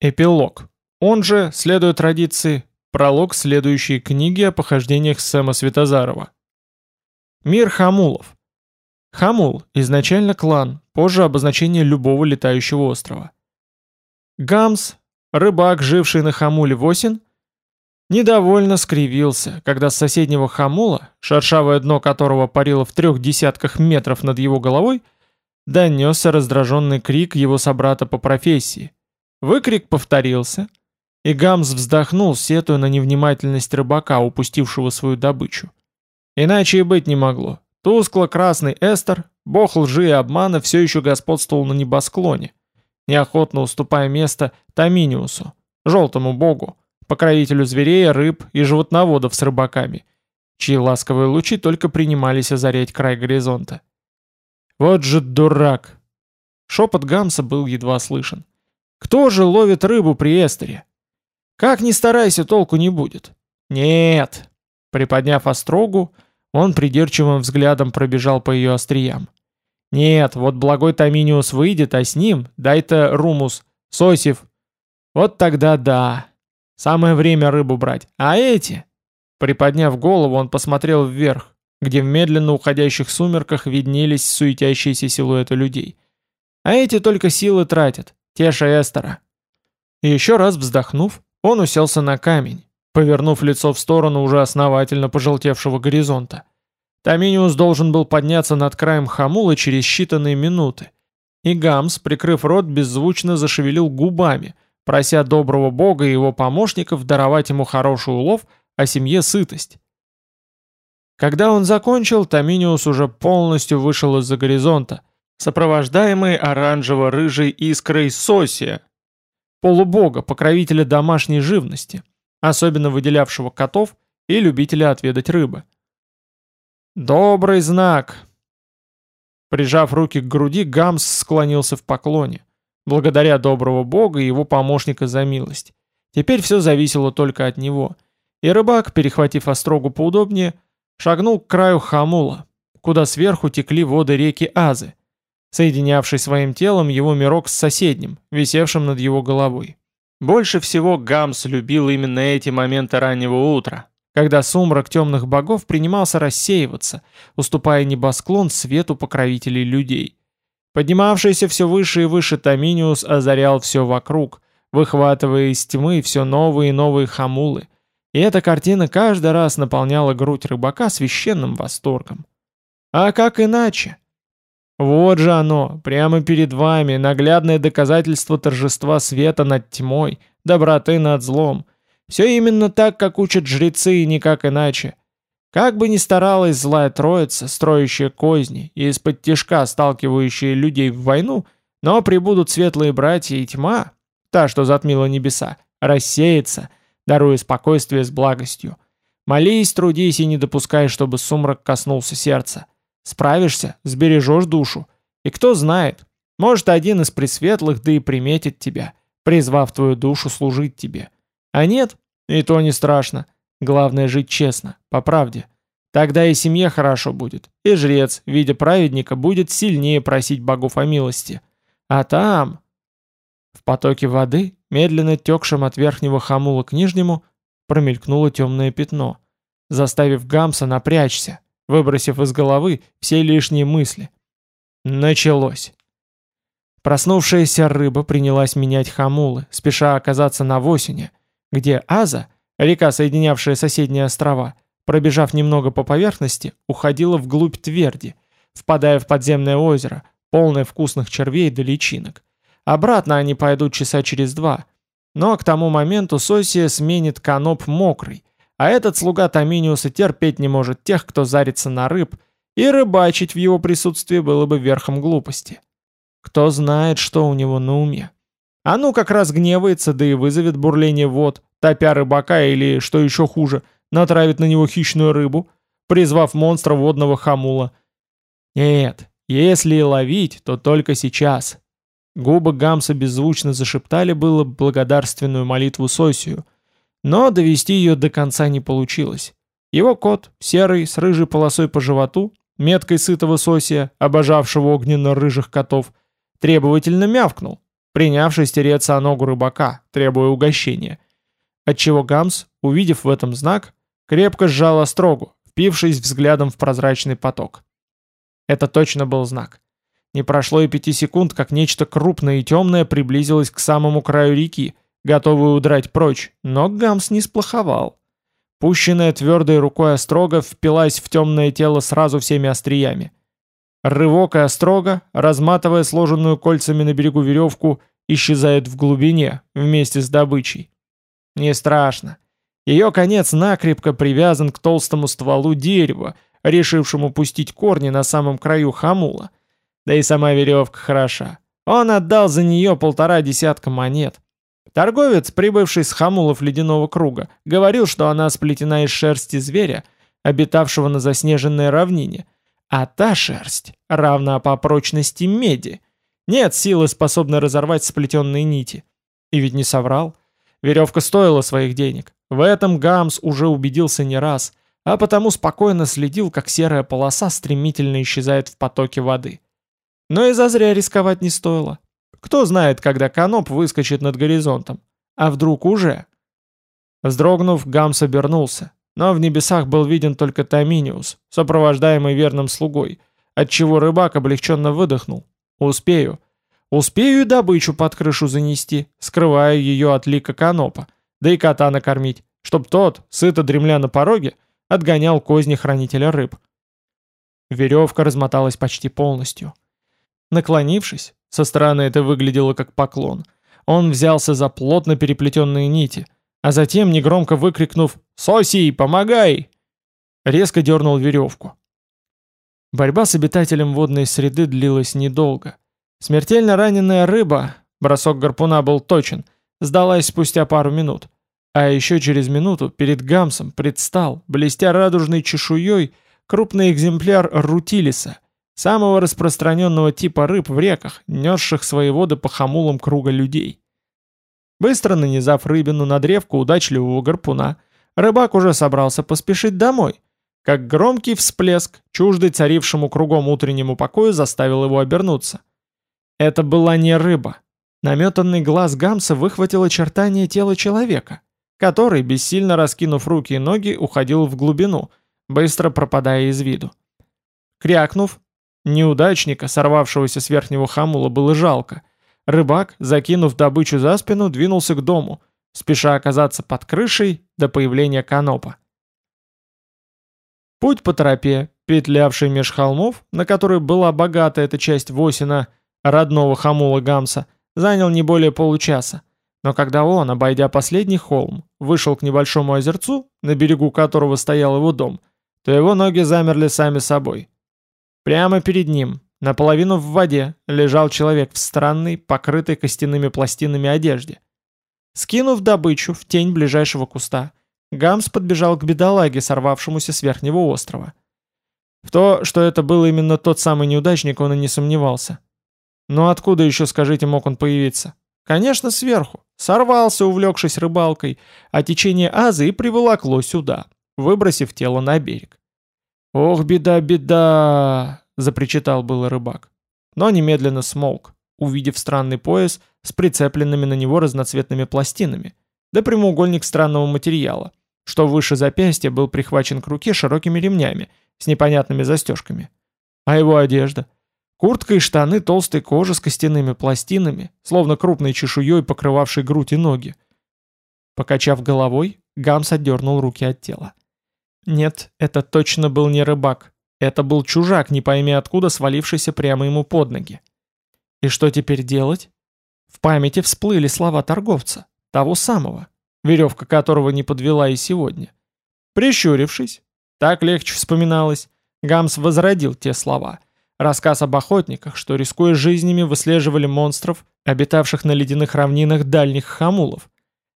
Эпилог. Он же, следуя традиции, пролог следующей книги о похождениях Сэма Светозарова. Мир Хамулов. Хамул – изначально клан, позже обозначение любого летающего острова. Гамс, рыбак, живший на Хамуле Восин, недовольно скривился, когда с соседнего Хамула, шершавое дно которого парило в трех десятках метров над его головой, донесся раздраженный крик его собрата по профессии – Выкрик повторился, и Гамс вздохнул, сетуя на невнимательность рыбака, упустившего свою добычу. Иначе и быть не могло. Тускло-красный эстер, бог лжи и обмана все еще господствовал на небосклоне, неохотно уступая место Таминиусу, желтому богу, покровителю зверей, рыб и животноводов с рыбаками, чьи ласковые лучи только принимались озарять край горизонта. «Вот же дурак!» Шепот Гамса был едва слышен. Кто же ловит рыбу при эстере? Как ни старайся, толку не будет. Нет. Приподняв острогу, он придирчивым взглядом пробежал по ее остриям. Нет, вот благой Таминиус выйдет, а с ним, дай-то Румус, Сосев. Вот тогда да. Самое время рыбу брать. А эти? Приподняв голову, он посмотрел вверх, где в медленно уходящих сумерках виднелись суетящиеся силуэты людей. А эти только силы тратят. Теша Эстера». И еще раз вздохнув, он уселся на камень, повернув лицо в сторону уже основательно пожелтевшего горизонта. Таминиус должен был подняться над краем хамула через считанные минуты. И Гамс, прикрыв рот, беззвучно зашевелил губами, прося доброго бога и его помощников даровать ему хороший улов, а семье сытость. Когда он закончил, Таминиус уже полностью вышел из-за горизонта, сопровождаемый оранжево-рыжей искрой Сосия, полубога, покровителя домашней живности, особенно выделявшего котов и любителя отведать рыбы. «Добрый знак!» Прижав руки к груди, Гамс склонился в поклоне, благодаря доброго бога и его помощника за милость. Теперь все зависело только от него, и рыбак, перехватив острогу поудобнее, шагнул к краю Хамула, куда сверху текли воды реки Азы, соединявший своим телом его мирок с соседним, висевшим над его головой. Больше всего Гамс любил именно эти моменты раннего утра, когда сумрак темных богов принимался рассеиваться, уступая небосклон свету покровителей людей. Поднимавшийся все выше и выше Таминиус озарял все вокруг, выхватывая из тьмы все новые и новые хамулы, и эта картина каждый раз наполняла грудь рыбака священным восторгом. А как иначе? Вот же оно, прямо перед вами, наглядное доказательство торжества света над тьмой, доброты над злом. Все именно так, как учат жрецы и никак иначе. Как бы ни старалась злая троица, строящая козни и из-под тишка сталкивающая людей в войну, но прибудут светлые братья и тьма, та, что затмила небеса, рассеется, даруя спокойствие с благостью. Молись, трудись и не допускай, чтобы сумрак коснулся сердца. Справишься, сбережешь душу. И кто знает, может один из пресветлых да и приметит тебя, призвав твою душу служить тебе. А нет, и то не страшно. Главное жить честно, по правде. Тогда и семье хорошо будет, и жрец, видя праведника, будет сильнее просить богов о милости. А там... В потоке воды, медленно текшем от верхнего хамула к нижнему, промелькнуло темное пятно, заставив Гамса напрячься, выбросив из головы все лишние мысли. Началось. Проснувшаяся рыба принялась менять хамулы, спеша оказаться на Восине, где Аза, река, соединявшая соседние острова, пробежав немного по поверхности, уходила вглубь тверди, впадая в подземное озеро, полное вкусных червей да личинок. Обратно они пойдут часа через два. Но к тому моменту Сосия сменит каноп мокрый, а этот слуга Таминиуса терпеть не может тех, кто зарится на рыб, и рыбачить в его присутствии было бы верхом глупости. Кто знает, что у него на уме. А ну как раз гневается, да и вызовет бурление вод, топя рыбака или, что еще хуже, натравит на него хищную рыбу, призвав монстра водного хамула. Нет, если и ловить, то только сейчас. Губы Гамса беззвучно зашептали было благодарственную молитву Сосию — но довести ее до конца не получилось. Его кот, серый, с рыжей полосой по животу, меткой сытого сосия, обожавшего огненно-рыжих котов, требовательно мявкнул, принявшись тереться о ногу рыбака, требуя угощения. Отчего Гамс, увидев в этом знак, крепко сжал острогу, впившись взглядом в прозрачный поток. Это точно был знак. Не прошло и пяти секунд, как нечто крупное и темное приблизилось к самому краю реки, готовое удрать прочь, но Гамс не сплоховал. Пущенная твердой рукой острога впилась в темное тело сразу всеми остриями. Рывок и острога, разматывая сложенную кольцами на берегу веревку, исчезает в глубине вместе с добычей. Не страшно. Ее конец накрепко привязан к толстому стволу дерева, решившему пустить корни на самом краю хамула. Да и сама веревка хороша. Он отдал за нее полтора десятка монет. Торговец, прибывший с хамулов ледяного круга, говорил, что она сплетена из шерсти зверя, обитавшего на заснеженной равнине, а та шерсть равна по прочности меди. Нет силы, способной разорвать сплетенные нити. И ведь не соврал. Веревка стоила своих денег. В этом Гамс уже убедился не раз, а потому спокойно следил, как серая полоса стремительно исчезает в потоке воды. Но и зазря рисковать не стоило. Кто знает, когда каноп выскочит над горизонтом. А вдруг уже? Вздрогнув, Гамс обернулся. Но в небесах был виден только Таминиус, сопровождаемый верным слугой, отчего рыбак облегченно выдохнул. «Успею. Успею добычу под крышу занести, скрывая ее от лика канопа, да и кота накормить, чтоб тот, сыто дремля на пороге, отгонял козни хранителя рыб». Веревка размоталась почти полностью. Наклонившись, со стороны это выглядело как поклон, он взялся за плотно переплетенные нити, а затем, негромко выкрикнув «Соси, помогай!», резко дернул веревку. Борьба с обитателем водной среды длилась недолго. Смертельно раненая рыба, бросок гарпуна был точен, сдалась спустя пару минут. А еще через минуту перед Гамсом предстал, блестя радужной чешуей, крупный экземпляр рутилиса — самого распространенного типа рыб в реках, несших свои воды по хамулам круга людей. Быстро нанизав рыбину на древку удачливого гарпуна, рыбак уже собрался поспешить домой, как громкий всплеск, чуждый царившему кругом утреннему покою, заставил его обернуться. Это была не рыба. Наметанный глаз Гамса выхватил очертания тела человека, который, бессильно раскинув руки и ноги, уходил в глубину, быстро пропадая из виду. Крякнув, Неудачника, сорвавшегося с верхнего хамула, было жалко. Рыбак, закинув добычу за спину, двинулся к дому, спеша оказаться под крышей до появления канопа. Путь по тропе, петлявшей меж холмов, на которой была богата эта часть Восина, родного хамула Гамса, занял не более получаса. Но когда он, обойдя последний холм, вышел к небольшому озерцу, на берегу которого стоял его дом, то его ноги замерли сами собой. Прямо перед ним, наполовину в воде, лежал человек в странной, покрытой костяными пластинами одежде. Скинув добычу в тень ближайшего куста, Гамс подбежал к бедолаге, сорвавшемуся с верхнего острова. В то, что это был именно тот самый неудачник, он и не сомневался. Но откуда еще, скажите, мог он появиться? Конечно, сверху. Сорвался, увлекшись рыбалкой, а течение Азы и приволокло сюда, выбросив тело на берег. «Ох, беда, беда!» — запричитал было рыбак. Но немедленно смолк, увидев странный пояс с прицепленными на него разноцветными пластинами, да прямоугольник странного материала, что выше запястья был прихвачен к руке широкими ремнями с непонятными застежками. А его одежда? Куртка и штаны толстой кожи с костяными пластинами, словно крупной чешуей, покрывавшей грудь и ноги. Покачав головой, Гамс отдернул руки от тела. Нет, это точно был не рыбак. Это был чужак, не пойми откуда, свалившийся прямо ему под ноги. И что теперь делать? В памяти всплыли слова торговца, того самого, веревка которого не подвела и сегодня. Прищурившись, так легче вспоминалось, Гамс возродил те слова. Рассказ об охотниках, что, рискуя жизнями, выслеживали монстров, обитавших на ледяных равнинах дальних хамулов.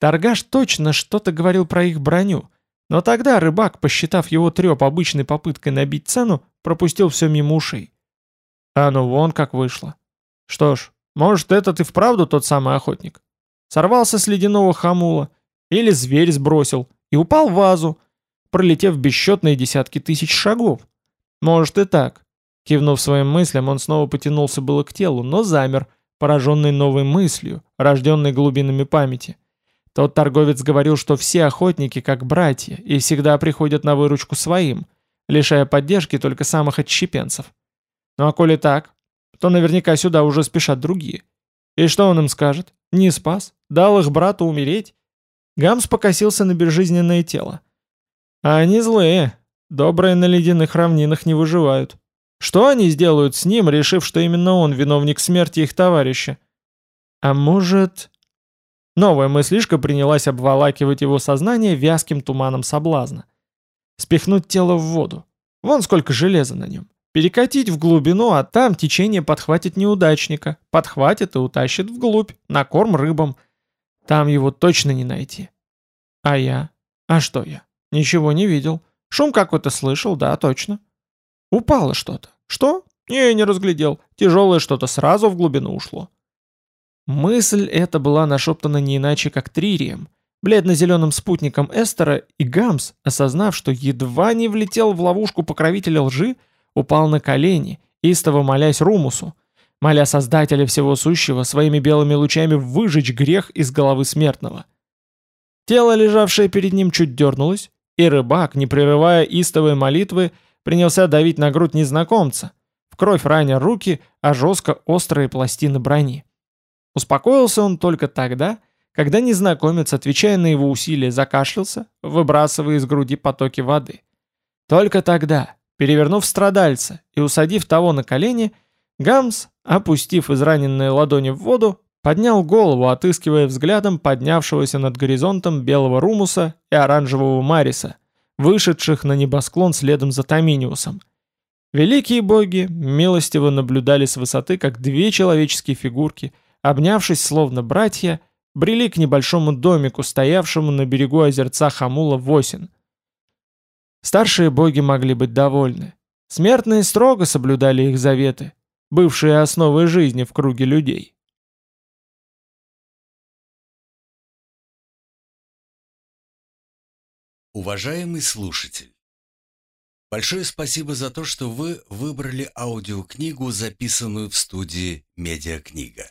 Торгаш точно что-то говорил про их броню, но тогда рыбак, посчитав его треп обычной попыткой набить цену, пропустил все мимо ушей. А ну вон как вышло. Что ж, может этот и вправду тот самый охотник. Сорвался с ледяного хамула, или зверь сбросил, и упал в вазу, пролетев бесчетные десятки тысяч шагов. Может и так. Кивнув своим мыслям, он снова потянулся было к телу, но замер, пораженный новой мыслью, рожденной глубинами памяти. Тот торговец говорил, что все охотники как братья и всегда приходят на выручку своим, лишая поддержки только самых отщепенцев. Ну а коли так, то наверняка сюда уже спешат другие. И что он им скажет? Не спас? Дал их брату умереть? Гамс покосился на безжизненное тело. А они злые. Добрые на ледяных равнинах не выживают. Что они сделают с ним, решив, что именно он виновник смерти их товарища? А может... Новая мыслишка принялась обволакивать его сознание вязким туманом соблазна. Спихнуть тело в воду. Вон сколько железа на нем. Перекатить в глубину, а там течение подхватит неудачника. Подхватит и утащит вглубь, на корм рыбам. Там его точно не найти. А я? А что я? Ничего не видел. Шум какой-то слышал, да, точно. Упало что-то. Что? Не, не разглядел. Тяжелое что-то сразу в глубину ушло. Мысль эта была нашептана не иначе, как тририем, бледно-зеленым спутником Эстера, и Гамс, осознав, что едва не влетел в ловушку покровителя лжи, упал на колени, истово молясь Румусу, моля Создателя Всего Сущего своими белыми лучами выжечь грех из головы смертного. Тело, лежавшее перед ним, чуть дернулось, и рыбак, не прерывая истовой молитвы, принялся давить на грудь незнакомца, в кровь раня руки, а жестко острые пластины брони. Успокоился он только тогда, когда незнакомец, отвечая на его усилия, закашлялся, выбрасывая из груди потоки воды. Только тогда, перевернув страдальца и усадив того на колени, Гамс, опустив израненные ладони в воду, поднял голову, отыскивая взглядом поднявшегося над горизонтом белого румуса и оранжевого мариса, вышедших на небосклон следом за Таминиусом. Великие боги милостиво наблюдали с высоты, как две человеческие фигурки – обнявшись словно братья, брели к небольшому домику, стоявшему на берегу озерца Хамула Восин. Старшие боги могли быть довольны. Смертные строго соблюдали их заветы, бывшие основой жизни в круге людей. Уважаемый слушатель, большое спасибо за то, что вы выбрали аудиокнигу, записанную в студии «Медиакнига».